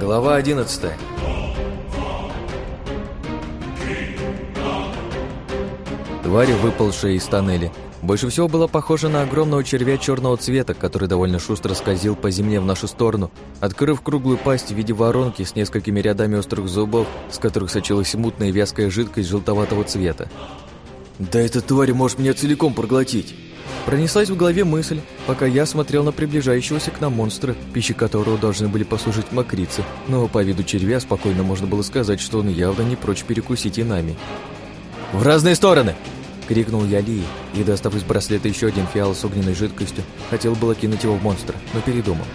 Глава 11 Тварь, выползшая из тоннеля, больше всего была похожа на огромного червя черного цвета, который довольно шустро скользил по земле в нашу сторону, открыв круглую пасть в виде воронки с несколькими рядами острых зубов, с которых сочилась мутная вязкая жидкость желтоватого цвета. «Да эта тварь может меня целиком проглотить!» Пронеслась в голове мысль, пока я смотрел на приближающегося к нам монстра, пищи которого должны были послужить мокрицы, но по виду червя спокойно можно было сказать, что он явно не прочь перекусить и нами. «В разные стороны!» — крикнул я Ли, и, достав из браслета еще один фиал с огненной жидкостью, хотел было кинуть его в монстра, но передумал.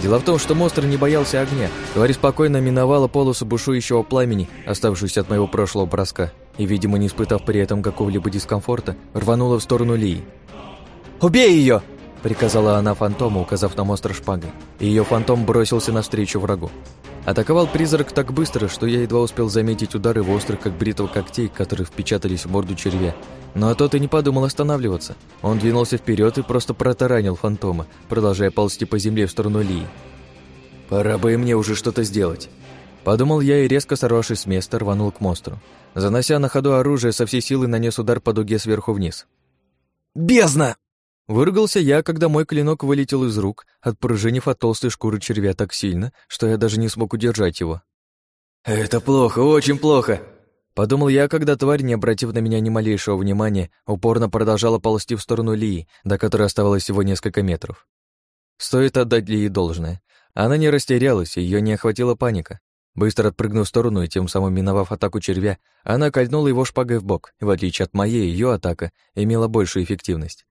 Дело в том, что монстр не боялся огня. Тварь спокойно миновала полосу бушующего пламени, оставшуюся от моего прошлого броска, и, видимо, не испытав при этом какого-либо дискомфорта, рванула в сторону Лии. «Убей ее!» — приказала она фантому, указав на монстра шпагой, и ее фантом бросился навстречу врагу. Атаковал призрак так быстро, что я едва успел заметить удары в острых, как бритва когтей, которые впечатались в морду червя. Но тот и не подумал останавливаться. Он двинулся вперед и просто протаранил фантома, продолжая ползти по земле в сторону Лии. «Пора бы и мне уже что-то сделать», Подумал я и, резко сорвавшись с места, рванул к монстру. Занося на ходу оружие, со всей силы нанес удар по дуге сверху вниз. «Бездна!» Выругался я, когда мой клинок вылетел из рук, отпружинив от толстой шкуры червя так сильно, что я даже не смог удержать его. «Это плохо, очень плохо!» Подумал я, когда тварь, не обратив на меня ни малейшего внимания, упорно продолжала ползти в сторону Лии, до которой оставалось всего несколько метров. Стоит отдать Лии должное. Она не растерялась, ее не охватила паника. Быстро отпрыгнув в сторону и тем самым миновав атаку червя, она кольнула его шпагой в бок, в отличие от моей, ее атака имела большую эффективность.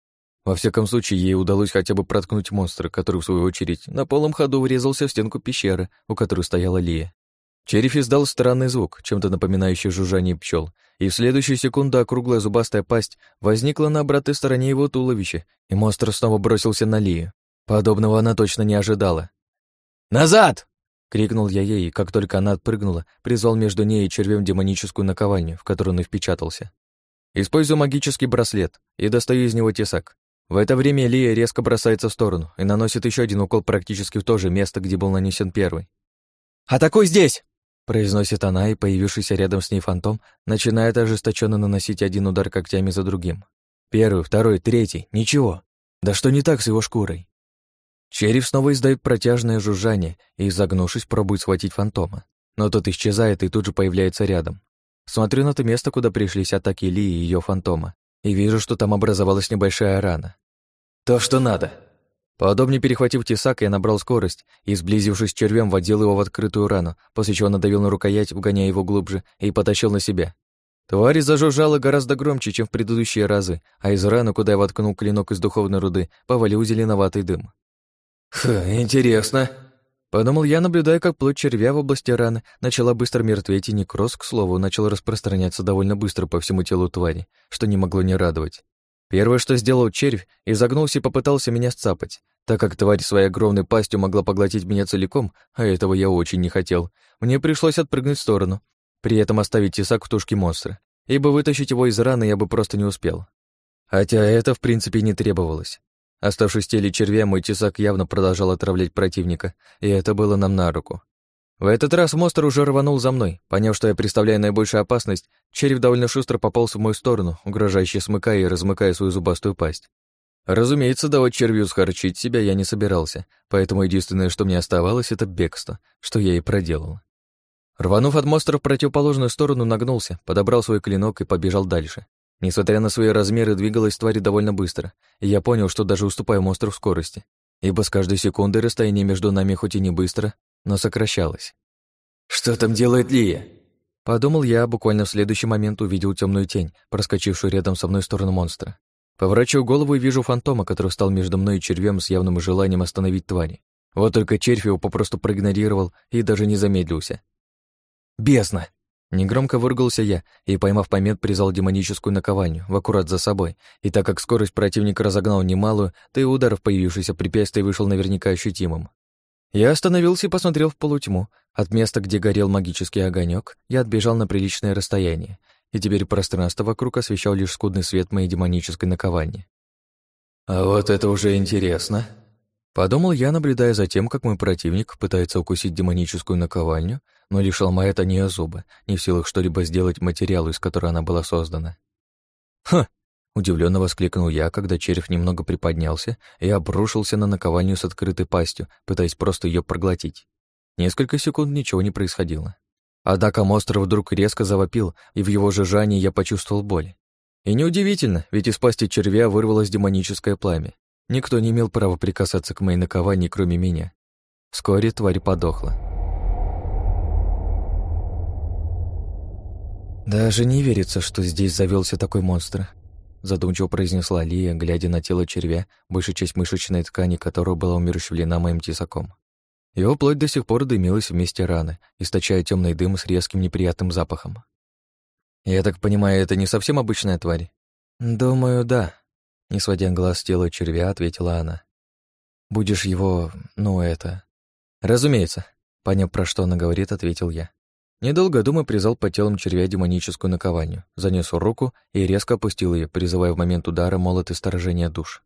Во всяком случае, ей удалось хотя бы проткнуть монстра, который, в свою очередь, на полном ходу врезался в стенку пещеры, у которой стояла Лия. Череп издал странный звук, чем-то напоминающий жужжание пчел, и в следующую секунду округлая зубастая пасть возникла на обратной стороне его туловища, и монстр снова бросился на Лию. Подобного она точно не ожидала. «Назад!» — крикнул я ей, и как только она отпрыгнула, призвал между ней и червем демоническую наковальню, в которую он и впечатался. Использую магический браслет и достаю из него тесак. В это время Лия резко бросается в сторону и наносит еще один укол практически в то же место, где был нанесен первый. «Атакуй здесь!» произносит она, и появившийся рядом с ней фантом начинает ожесточенно наносить один удар когтями за другим. Первый, второй, третий. Ничего. Да что не так с его шкурой? Череп снова издает протяжное жужжание и, изогнувшись, пробует схватить фантома. Но тот исчезает и тут же появляется рядом. Смотрю на то место, куда пришлись атаки Ли и ее фантома, и вижу, что там образовалась небольшая рана. То, что надо. Поудобнее перехватив тесак, я набрал скорость и, сблизившись с червем, водил его в открытую рану, после чего надавил на рукоять, вгоняя его глубже, и потащил на себя. Тварь зажужжала гораздо громче, чем в предыдущие разы, а из раны, куда я воткнул клинок из духовной руды, повалил зеленоватый дым. «Хм, интересно», — подумал я, наблюдая, как плоть червя в области раны начала быстро мертветь, и некроз, к слову, начал распространяться довольно быстро по всему телу твари, что не могло не радовать. Первое, что сделал червь, изогнулся и попытался меня сцапать. Так как тварь своей огромной пастью могла поглотить меня целиком, а этого я очень не хотел, мне пришлось отпрыгнуть в сторону, при этом оставить тесак в тушке монстра, ибо вытащить его из раны я бы просто не успел. Хотя это, в принципе, не требовалось. Оставшись в теле червя, мой тесак явно продолжал отравлять противника, и это было нам на руку. В этот раз монстр уже рванул за мной. Поняв, что я представляю наибольшую опасность, череп довольно шустро пополз в мою сторону, угрожающе смыкая и размыкая свою зубастую пасть. Разумеется, давать червю схарчить себя я не собирался, поэтому единственное, что мне оставалось, это бегство, что я и проделал. Рванув от монстра в противоположную сторону, нагнулся, подобрал свой клинок и побежал дальше. Несмотря на свои размеры, двигалась тварь довольно быстро, и я понял, что даже уступаю монстру в скорости, ибо с каждой секундой расстояние между нами хоть и не быстро, но сокращалось. «Что там делает Лия?» Подумал я, буквально в следующий момент увидел темную тень, проскочившую рядом со мной в сторону монстра. Поворачиваю голову и вижу фантома, который стал между мной и червем с явным желанием остановить твари. Вот только червь его попросту проигнорировал и даже не замедлился. «Бездна!» Негромко выругался я и, поймав момент, призвал демоническую наковальню в аккурат за собой, и так как скорость противника разогнал немалую, то и удар в появившееся препятствие вышел наверняка ощутимым. Я остановился и посмотрел в полутьму. От места, где горел магический огонек, я отбежал на приличное расстояние, и теперь пространство вокруг освещал лишь скудный свет моей демонической наковальни. «А вот это уже интересно», Подумал я, наблюдая за тем, как мой противник пытается укусить демоническую наковальню, но лишь ломает о нее зубы, не в силах что-либо сделать материалу, из которого она была создана. «Ха!» — удивленно воскликнул я, когда череп немного приподнялся и обрушился на наковальню с открытой пастью, пытаясь просто ее проглотить. Несколько секунд ничего не происходило. Однако монстр вдруг резко завопил, и в его жижании я почувствовал боль. И неудивительно, ведь из пасти червя вырвалось демоническое пламя. Никто не имел права прикасаться к моей наковании, кроме меня. Вскоре тварь подохла. «Даже не верится, что здесь завелся такой монстр», задумчиво произнесла Лия, глядя на тело червя, большая часть мышечной ткани которого была умерщвлена моим тесаком. Его плоть до сих пор дымилась вместе раны, источая темный дым с резким неприятным запахом. «Я так понимаю, это не совсем обычная тварь?» «Думаю, да», — не сводя глаз с тела червя, ответила она. «Будешь его... ну, это...» «Разумеется», — поняв, про что она говорит, ответил я. Недолго думая, призал по телам червя демоническую наковальню, занес руку и резко опустил ее, призывая в момент удара молот и сторожения душ.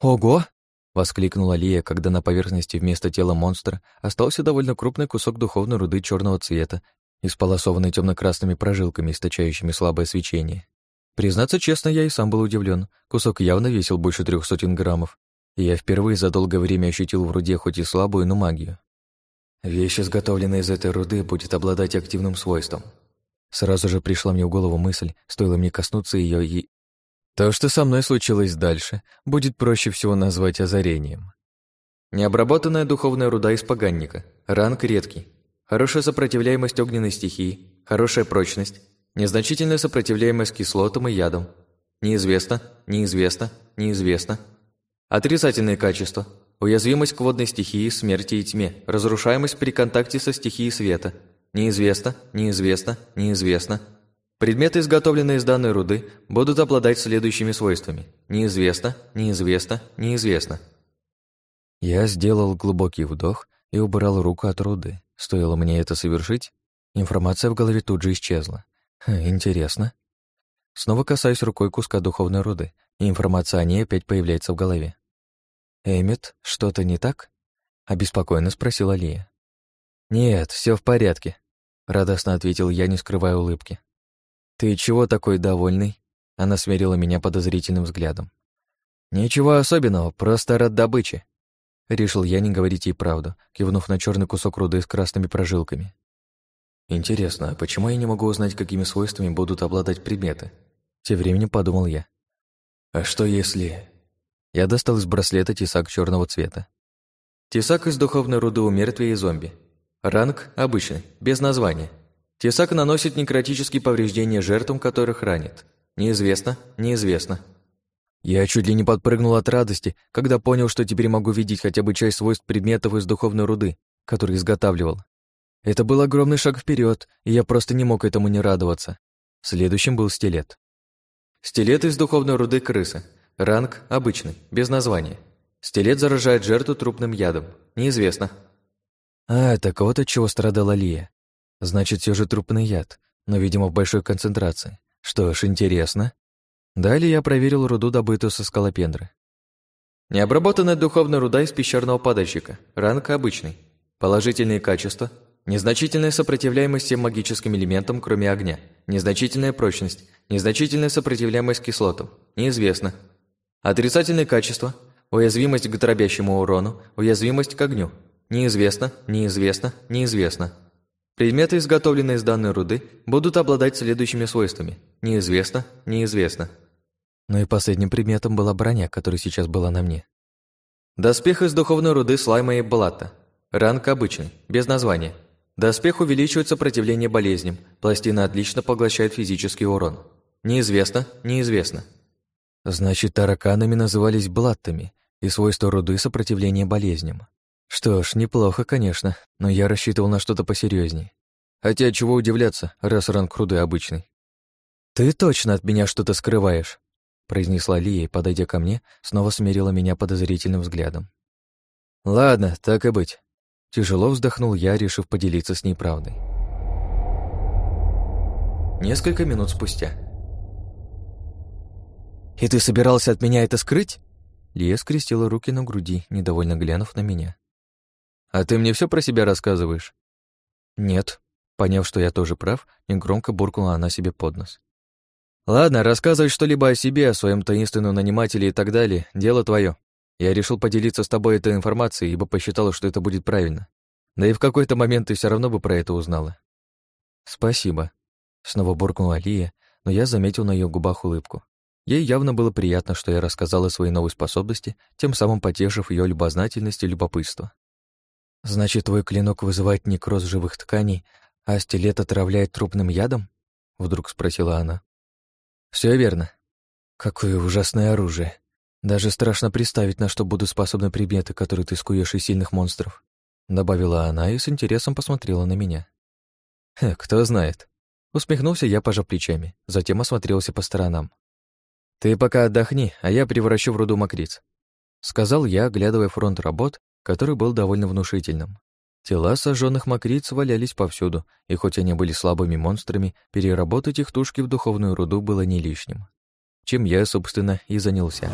«Ого!» — воскликнула Лия, когда на поверхности вместо тела монстра остался довольно крупный кусок духовной руды черного цвета, исполосованный темно-красными прожилками, источающими слабое свечение. Признаться честно, я и сам был удивлен. Кусок явно весил больше трех сотен граммов, и я впервые за долгое время ощутил в руде хоть и слабую, но магию. Вещь, изготовленная из этой руды, будет обладать активным свойством. Сразу же пришла мне в голову мысль, стоило мне коснуться ее и... То, что со мной случилось дальше, будет проще всего назвать озарением. Необработанная духовная руда из поганника. Ранг редкий. Хорошая сопротивляемость огненной стихии. Хорошая прочность. Незначительная сопротивляемость кислотам и ядам. Неизвестно, неизвестно, неизвестно. Отрицательные качества. Уязвимость к водной стихии, смерти и тьме. Разрушаемость при контакте со стихией света. Неизвестно, неизвестно, неизвестно. Предметы, изготовленные из данной руды, будут обладать следующими свойствами. Неизвестно, неизвестно, неизвестно. Я сделал глубокий вдох и убрал руку от руды. Стоило мне это совершить, информация в голове тут же исчезла. Интересно. Снова касаюсь рукой куска духовной руды, и информация о ней опять появляется в голове. «Эммет, что-то не так?» — обеспокоенно спросила Лия. «Нет, все в порядке», — радостно ответил я, не скрывая улыбки. «Ты чего такой довольный?» Она смерила меня подозрительным взглядом. «Ничего особенного, просто рад добыче». Решил я не говорить ей правду, кивнув на черный кусок руды с красными прожилками. Интересно, а почему я не могу узнать, какими свойствами будут обладать предметы? Тем временем подумал я. А что если... Я достал из браслета тесак черного цвета. Тесак из духовной руды у мертвия и зомби. Ранг обычный, без названия. Тесак наносит некротические повреждения жертвам, которых ранит. Неизвестно, неизвестно. Я чуть ли не подпрыгнул от радости, когда понял, что теперь могу видеть хотя бы часть свойств предметов из духовной руды, которые изготавливал. Это был огромный шаг вперед, и я просто не мог этому не радоваться. Следующим был стилет. Стилет из духовной руды крысы. Ранг обычный, без названия. Стилет заражает жертву трупным ядом. Неизвестно. А, так вот от чего страдала Лия. Значит, все же трупный яд, но, видимо, в большой концентрации. Что ж, интересно. Далее я проверил руду, добытую со скалопендры. Необработанная духовная руда из пещерного падальщика. Ранг обычный. Положительные качества Незначительная сопротивляемость всем магическим элементам, кроме огня. Незначительная прочность. Незначительная сопротивляемость кислотам. Неизвестно. Отрицательные качества. Уязвимость к дробящему урону. Уязвимость к огню. Неизвестно, неизвестно, неизвестно. Предметы, изготовленные из данной руды, будут обладать следующими свойствами. Неизвестно, неизвестно. Ну и последним предметом была броня, которая сейчас была на мне. Доспех из духовной руды слайма и блата. Ранг обычный, без названия. Доспех увеличивает сопротивление болезням, пластина отлично поглощает физический урон. Неизвестно, неизвестно. Значит, тараканами назывались блаттами, и свойство руды сопротивление болезням. Что ж, неплохо, конечно, но я рассчитывал на что-то посерьезнее. Хотя чего удивляться, раз ранг руды обычный. «Ты точно от меня что-то скрываешь», — произнесла Лия и, подойдя ко мне, снова смерила меня подозрительным взглядом. «Ладно, так и быть. Тяжело вздохнул я, решив поделиться с ней правдой. Несколько минут спустя. «И ты собирался от меня это скрыть?» Лия скрестила руки на груди, недовольно глянув на меня. «А ты мне все про себя рассказываешь?» «Нет». Поняв, что я тоже прав, негромко буркнула она себе под нос. «Ладно, рассказывай что-либо о себе, о своем таинственном нанимателе и так далее. Дело твое. Я решил поделиться с тобой этой информацией, ибо посчитала, что это будет правильно. Да и в какой-то момент ты все равно бы про это узнала». «Спасибо», — снова буркнула Лия, но я заметил на ее губах улыбку. Ей явно было приятно, что я рассказала свои новые способности, тем самым потешив ее любознательность и любопытство. «Значит, твой клинок вызывает некроз живых тканей, а стилет отравляет трупным ядом?» — вдруг спросила она. Все верно. Какое ужасное оружие. Даже страшно представить, на что будут способны предметы, которые ты скуешь из сильных монстров», — добавила она и с интересом посмотрела на меня. «Кто знает». Усмехнулся я, пожав плечами, затем осмотрелся по сторонам. «Ты пока отдохни, а я превращу в руду мокриц», — сказал я, оглядывая фронт работ, который был довольно внушительным. Тела сожженных мокриц валялись повсюду, и хоть они были слабыми монстрами, переработать их тушки в духовную руду было не лишним. Чем я, собственно, и занялся.